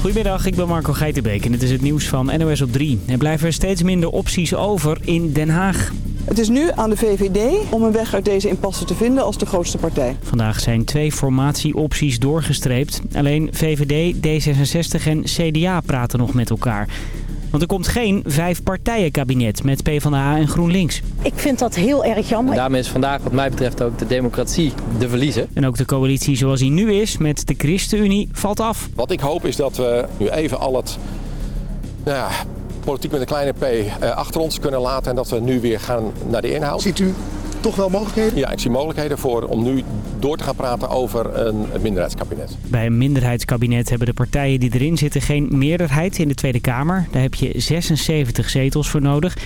Goedemiddag, ik ben Marco Geitenbeek en dit is het nieuws van NOS op 3. Er blijven steeds minder opties over in Den Haag. Het is nu aan de VVD om een weg uit deze impasse te vinden als de grootste partij. Vandaag zijn twee formatieopties doorgestreept. Alleen VVD, D66 en CDA praten nog met elkaar. Want er komt geen vijf-partijen-kabinet met PvdA en GroenLinks. Ik vind dat heel erg jammer. En daarmee is vandaag wat mij betreft ook de democratie de verliezer. En ook de coalitie zoals die nu is met de ChristenUnie valt af. Wat ik hoop is dat we nu even al het nou ja, politiek met een kleine p eh, achter ons kunnen laten. En dat we nu weer gaan naar de inhoud. Ziet u toch wel mogelijkheden? Ja, ik zie mogelijkheden voor om nu door te gaan praten over een minderheidskabinet. Bij een minderheidskabinet hebben de partijen die erin zitten geen meerderheid in de Tweede Kamer. Daar heb je 76 zetels voor nodig.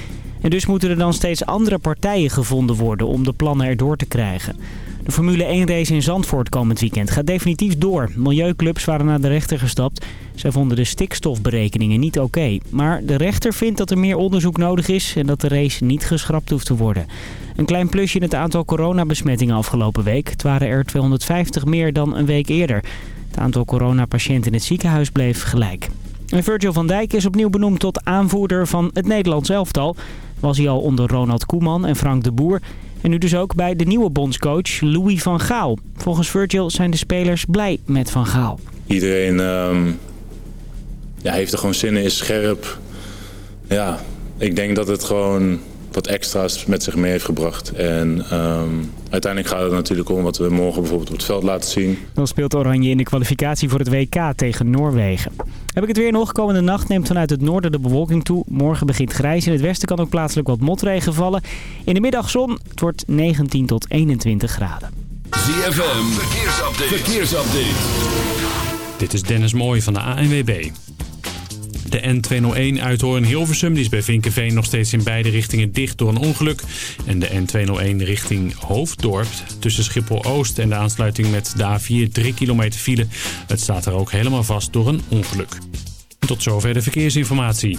En dus moeten er dan steeds andere partijen gevonden worden om de plannen erdoor te krijgen. De Formule 1 race in Zandvoort komend weekend gaat definitief door. Milieuclubs waren naar de rechter gestapt. Zij vonden de stikstofberekeningen niet oké. Maar de rechter vindt dat er meer onderzoek nodig is en dat de race niet geschrapt hoeft te worden. Een klein plusje in het aantal coronabesmettingen afgelopen week. Het waren er 250 meer dan een week eerder. Het aantal coronapatiënten in het ziekenhuis bleef gelijk. En Virgil van Dijk is opnieuw benoemd tot aanvoerder van het Nederlands elftal. Was hij al onder Ronald Koeman en Frank de Boer. En nu dus ook bij de nieuwe bondscoach Louis van Gaal. Volgens Virgil zijn de spelers blij met Van Gaal. Iedereen ehm, ja, heeft er gewoon zin in, is scherp. Ja, ik denk dat het gewoon wat extra's met zich mee heeft gebracht. En ehm, uiteindelijk gaat het natuurlijk om wat we morgen bijvoorbeeld op het veld laten zien. Dan speelt Oranje in de kwalificatie voor het WK tegen Noorwegen. Heb ik het weer nog? Komende nacht neemt vanuit het noorden de bewolking toe. Morgen begint grijs. In het westen kan ook plaatselijk wat motregen vallen. In de middag zon. Het wordt 19 tot 21 graden. ZFM, verkeersupdate. verkeersupdate. Dit is Dennis Mooij van de ANWB. De N201 Uithoorn-Hilversum die is bij Vinkenveen nog steeds in beide richtingen dicht door een ongeluk. En de N201 richting Hoofddorp tussen Schiphol-Oost en de aansluiting met de A4 3 kilometer file. Het staat er ook helemaal vast door een ongeluk. Tot zover de verkeersinformatie.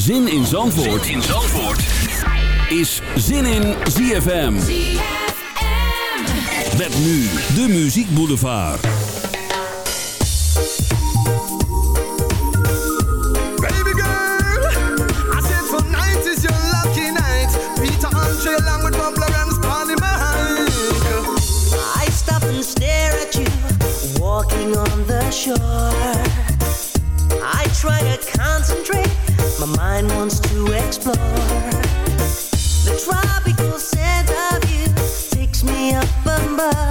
Zin in Zandvoort, zin in Zandvoort. is Zin in ZFM. Met nu de Muziek Boulevard. Baby girl, I said for night is your lucky night. Peter Andre along with Bubba and Spawny I stop and stare at you, walking on the shore. I try to concentrate, my mind wants to explore. The tropical scent of you takes me up above.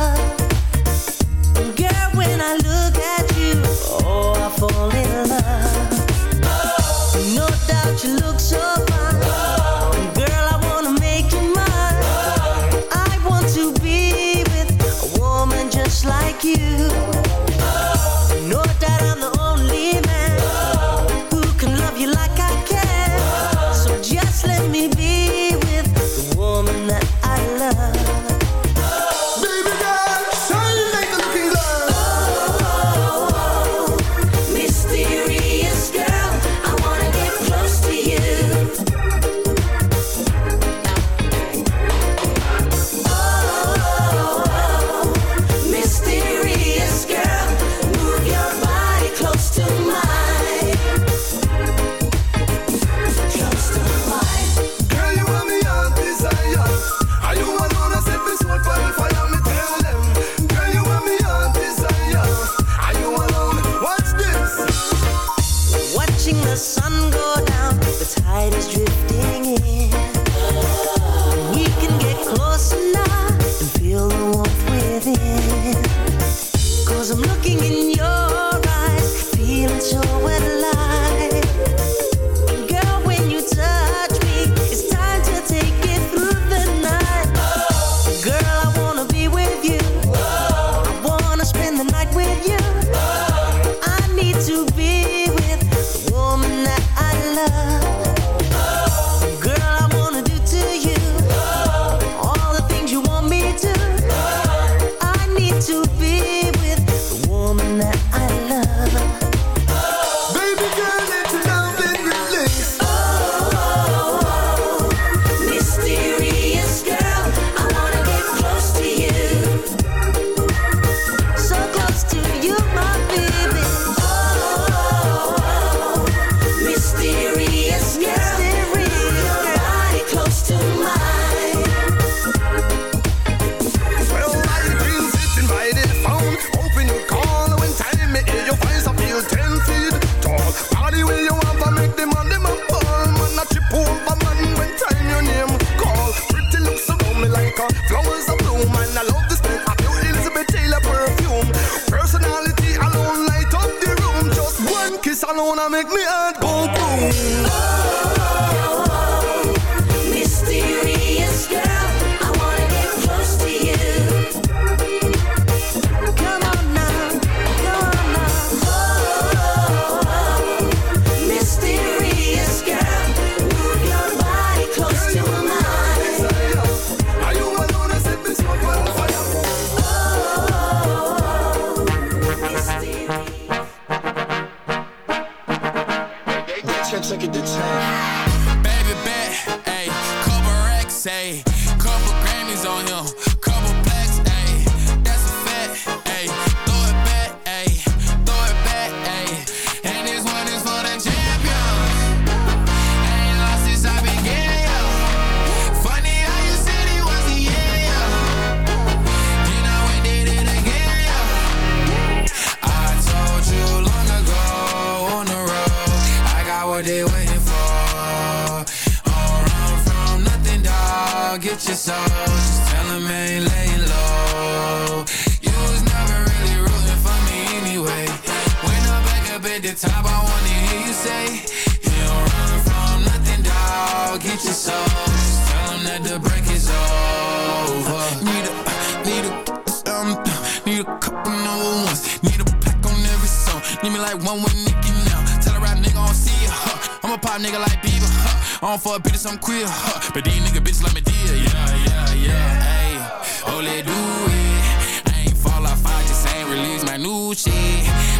Number ones. Need a pack on every song. Need me like one with Nicki now. Tell a rap nigga I don't see it, huh? I'm a pop nigga like Bieber, huh? I don't fuck bitches, I'm queer, huh? But these nigga bitches like me dear, yeah, yeah, yeah. Oh, let do it. I ain't fall off, I just ain't release my new shit.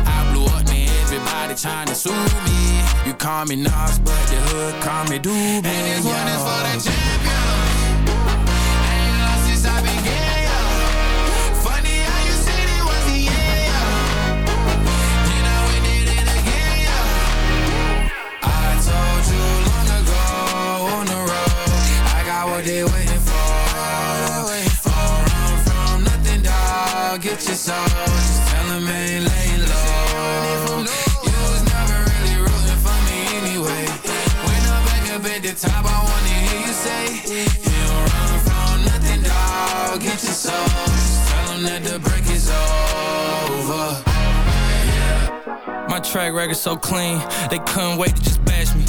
I blew up, man, everybody tryna sue me. You call me Nas, but the hood call me Doobie. And this one is for the champion. What they waiting for. Don't run from nothing, dog. Get your soul. Just tell 'em ain't laying low. You was never really rooting for me anyway. When I'm back up at the top, I wanna hear you say, You run from nothing, dog. Get your soul. Just tell 'em that the break is over. My track record so clean, they couldn't wait to just bash me.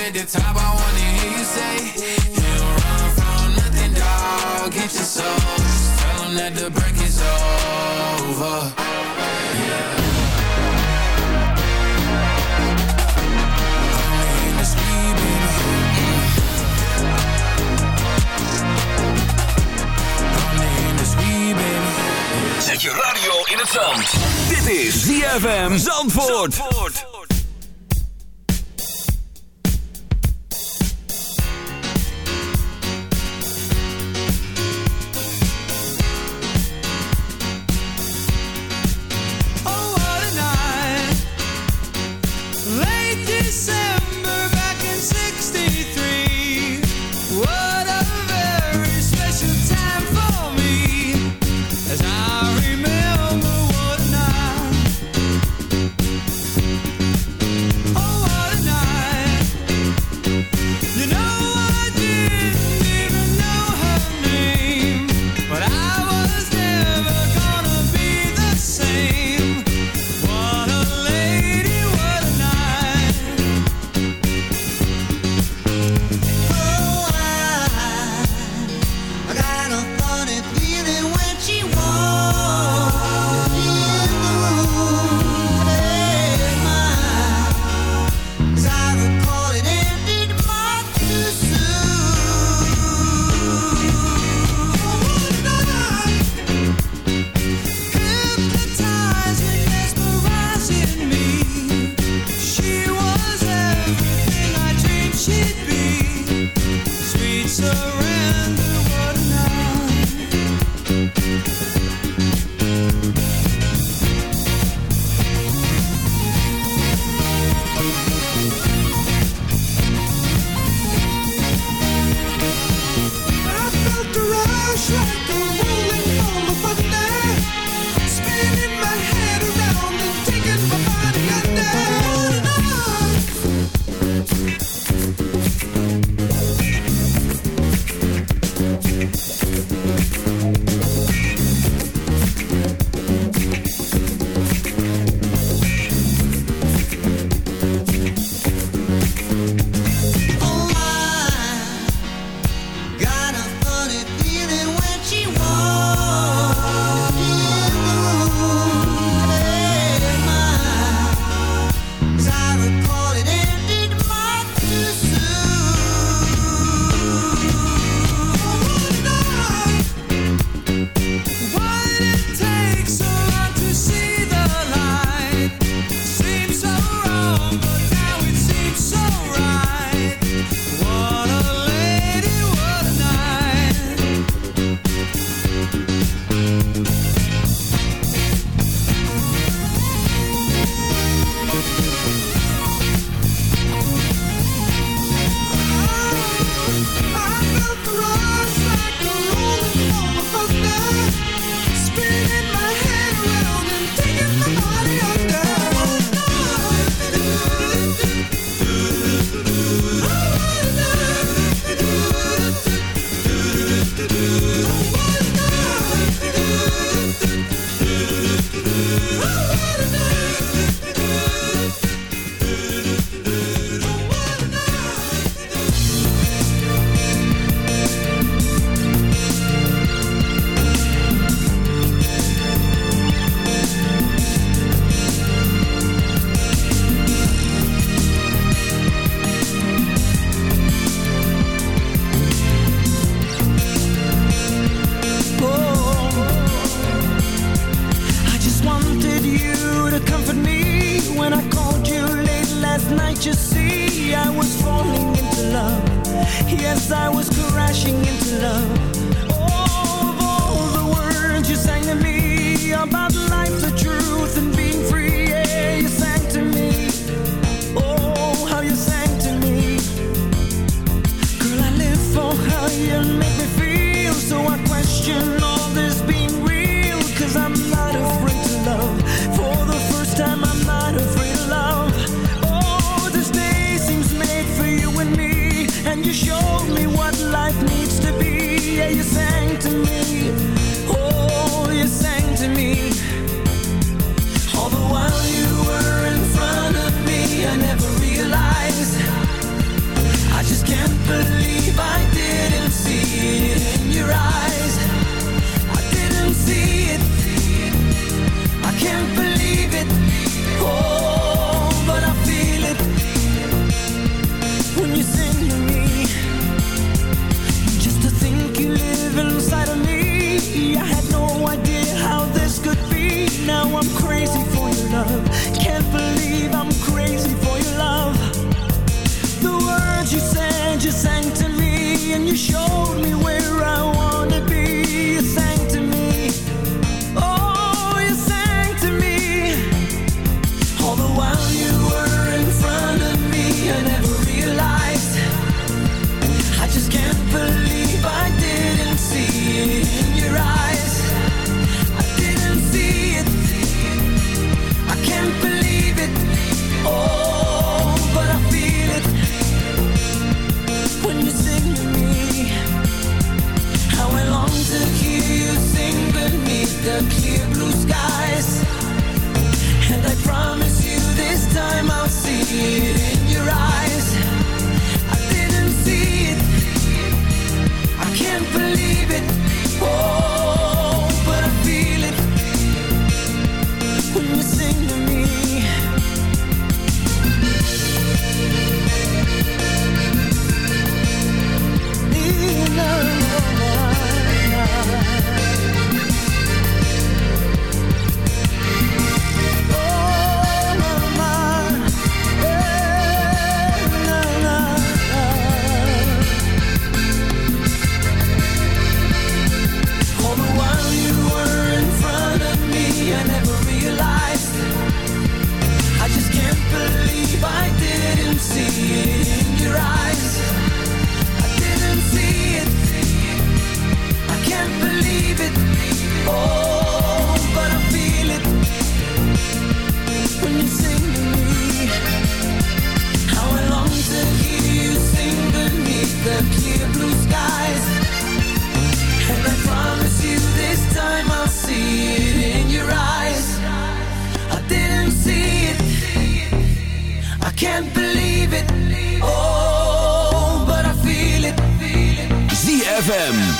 At the top, I wanna hear you say, You don't run from nothing, dog. Get your soul. Just tell 'em that the break is over. Yeah. Zet je radio in het zand. Dit is ZFM Zandvoort. hete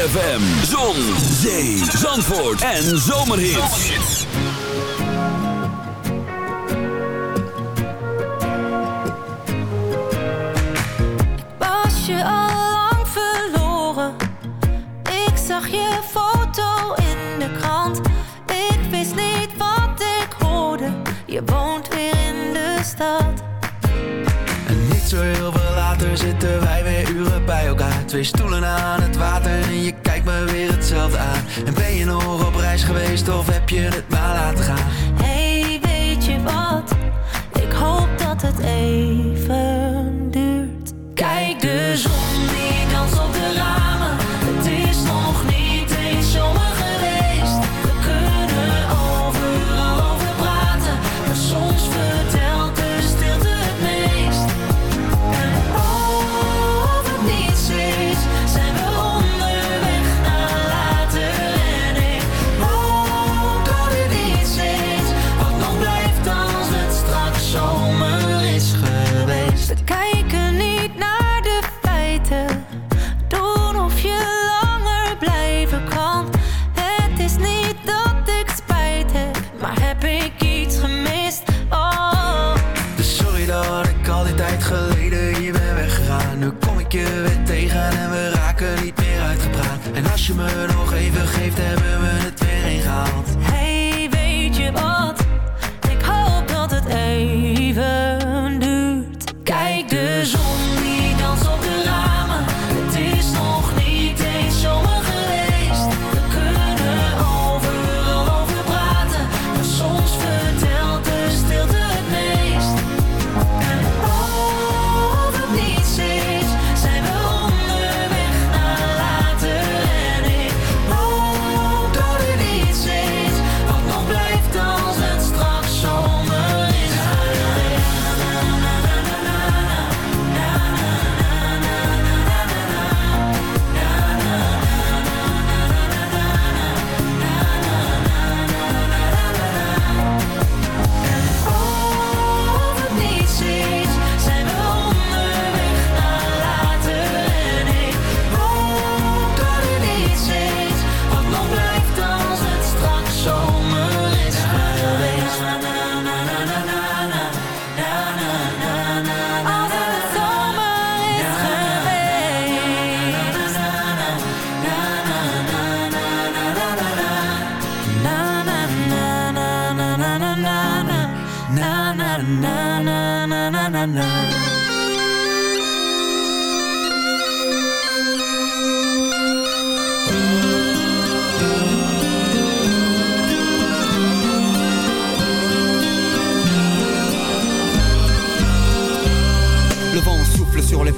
ZFM, zon, zee, zandvoort en zomerhits. Was je al lang verloren? Ik zag je foto in de krant. Ik wist niet wat ik hoorde. Je woont weer in de stad. En niet zo heel veel later zitten wij weer uren bij elkaar Twee stoelen aan het water En ben je nog op reis geweest of heb je het maar laten gaan?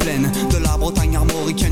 De la Bretagne armoricaine.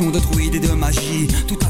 potions de druides et de magie. Tout à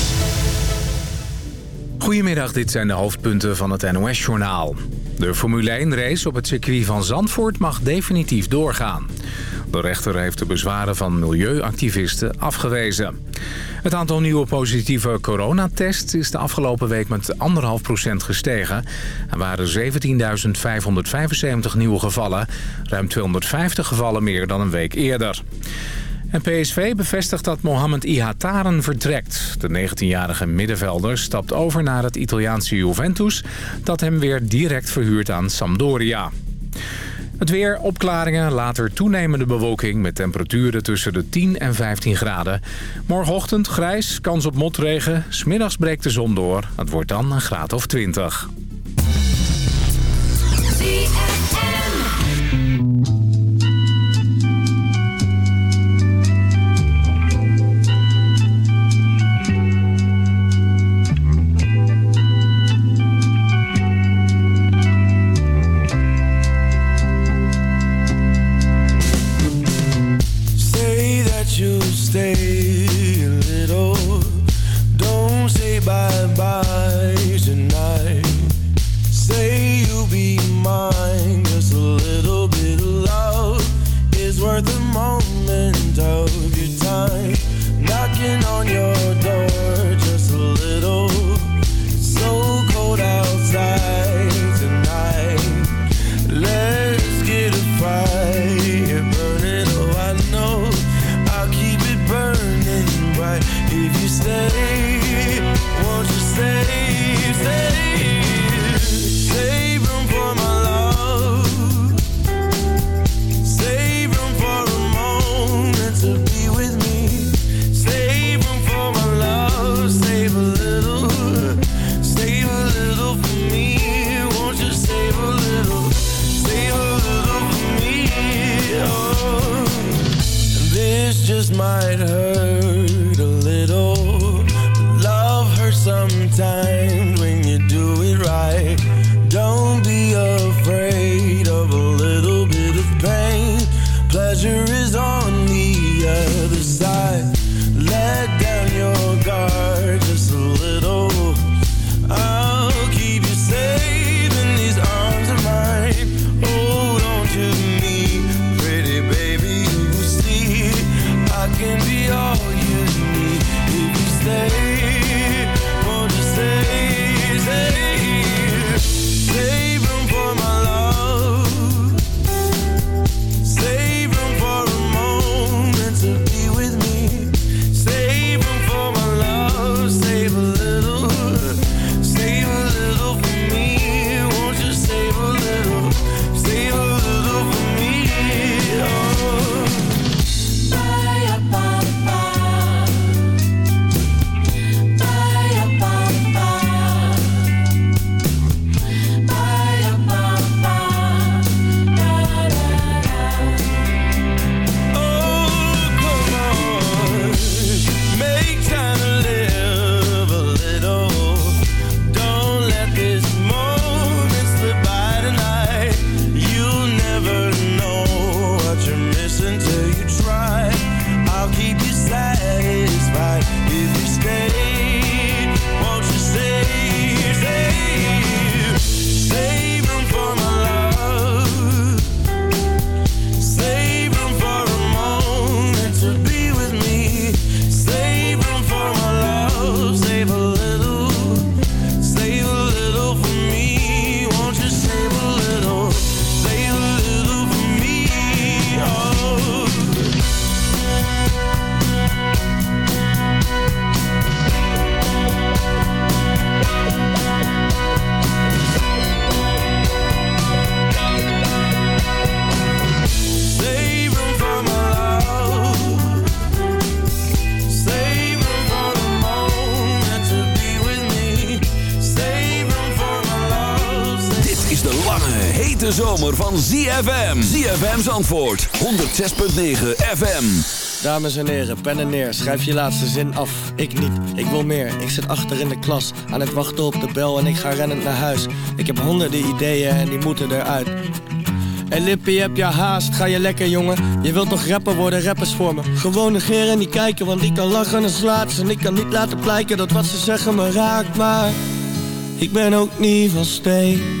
Goedemiddag, dit zijn de hoofdpunten van het NOS-journaal. De Formule 1-race op het circuit van Zandvoort mag definitief doorgaan. De rechter heeft de bezwaren van milieuactivisten afgewezen. Het aantal nieuwe positieve coronatests is de afgelopen week met 1,5% gestegen. Er waren 17.575 nieuwe gevallen, ruim 250 gevallen meer dan een week eerder. En PSV bevestigt dat Mohamed Ihataren vertrekt. De 19-jarige middenvelder stapt over naar het Italiaanse Juventus... dat hem weer direct verhuurt aan Sampdoria. Het weer, opklaringen, later toenemende bewolking... met temperaturen tussen de 10 en 15 graden. Morgenochtend grijs, kans op motregen. Smiddags breekt de zon door. Het wordt dan een graad of 20. Might hurt zomer van ZFM. ZFM's antwoord 106.9 FM. Dames en heren, pen en neer, schrijf je laatste zin af. Ik niet, ik wil meer. Ik zit achter in de klas, aan het wachten op de bel en ik ga rennend naar huis. Ik heb honderden ideeën en die moeten eruit. En Lippie, heb je haast? Ga je lekker, jongen? Je wilt toch rapper worden, rappers voor me. Gewoon negeren en niet kijken, want ik kan lachen en slaat En ik kan niet laten blijken dat wat ze zeggen me raakt, maar... Ik ben ook niet van steen.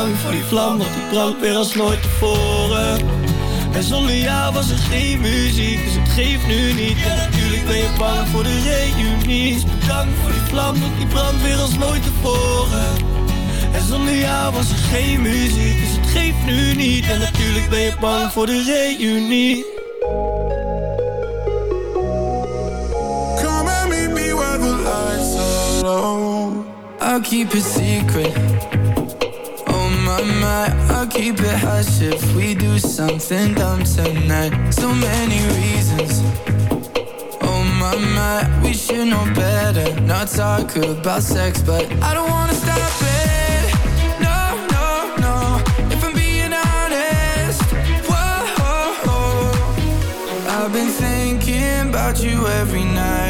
Bedankt voor die vlam, want die brandt weer als nooit tevoren. En zonder jou was er geen muziek, dus het geeft nu niet. En natuurlijk ben je bang voor de reunie. Dus bedankt voor die vlam, want die brandt weer als nooit tevoren. En zonder jou was er geen muziek, dus het geeft nu niet. En natuurlijk ben je bang voor de reunie. Come and meet me where the lights are low. I'll keep it secret. My my, I'll keep it hush if we do something dumb tonight. So many reasons. Oh my my, we should know better. Not talk about sex, but I don't wanna stop it. No, no, no. If I'm being honest, whoa. I've been thinking about you every night,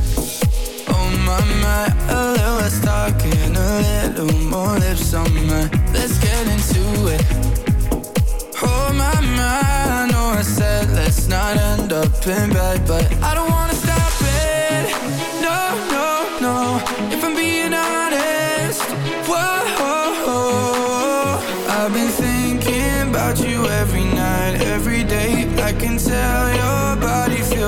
My my, a little less talking, a little more lips on my. Let's get into it. Oh my my, I know I said let's not end up in bed, but I don't wanna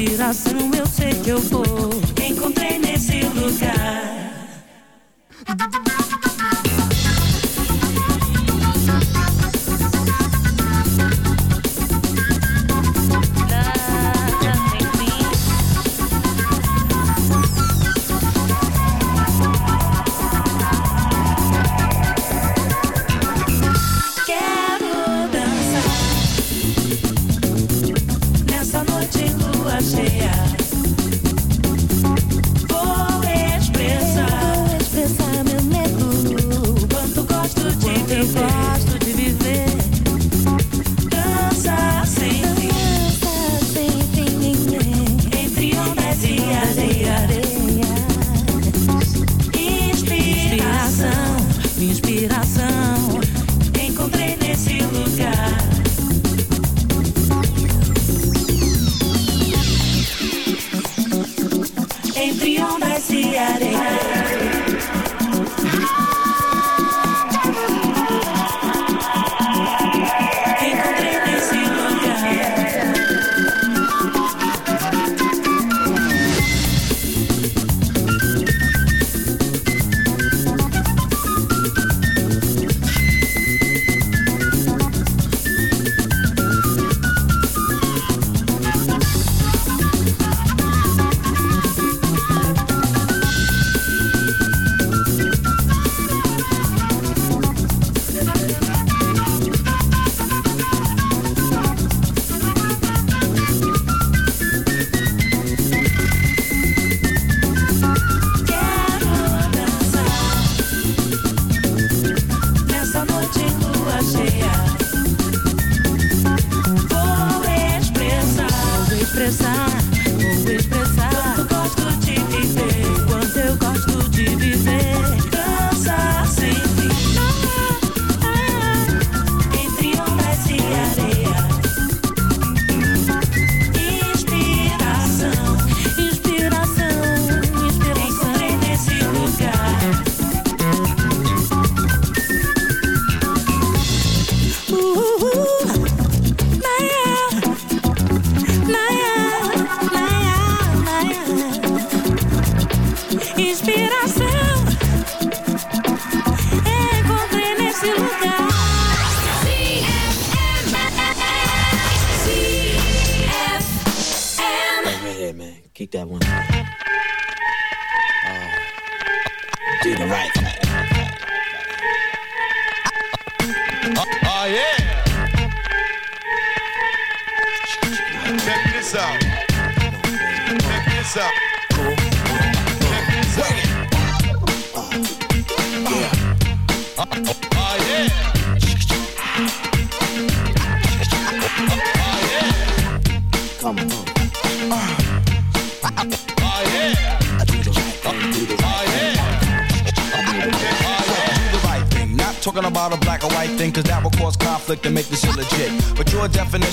Inspiração. Eu sei que eu vou. Encontrei nesse lugar.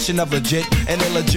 of legit and illegit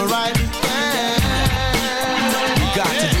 Right, Yeah. You got to do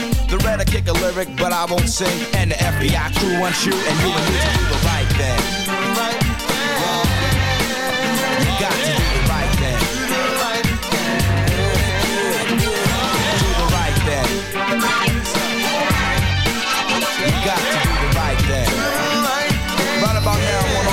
The red I kick a lyric, but I won't sing. And the FBI crew wants you, and you and me to do the right thing. You got to do the right thing. Do the right thing. You got to do the right thing. Right about now, all the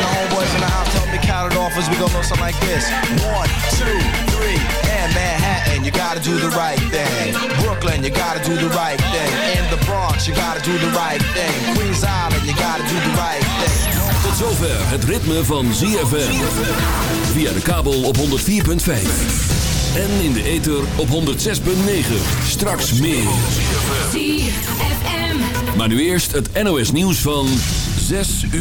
the homeboys in the house. Help me count it off as we go something like this. One, two, three, and Manhattan, you gotta do the right thing. Brooklyn, you gotta do the right thing. In the Bronx, you gotta do the right thing. Queens Island, you gotta do the right thing. Tot zover het ritme van ZFM. Via de kabel op 104.5. En in de ether op 106.9. Straks meer. ZFM. Maar nu eerst het NOS nieuws van 6 uur.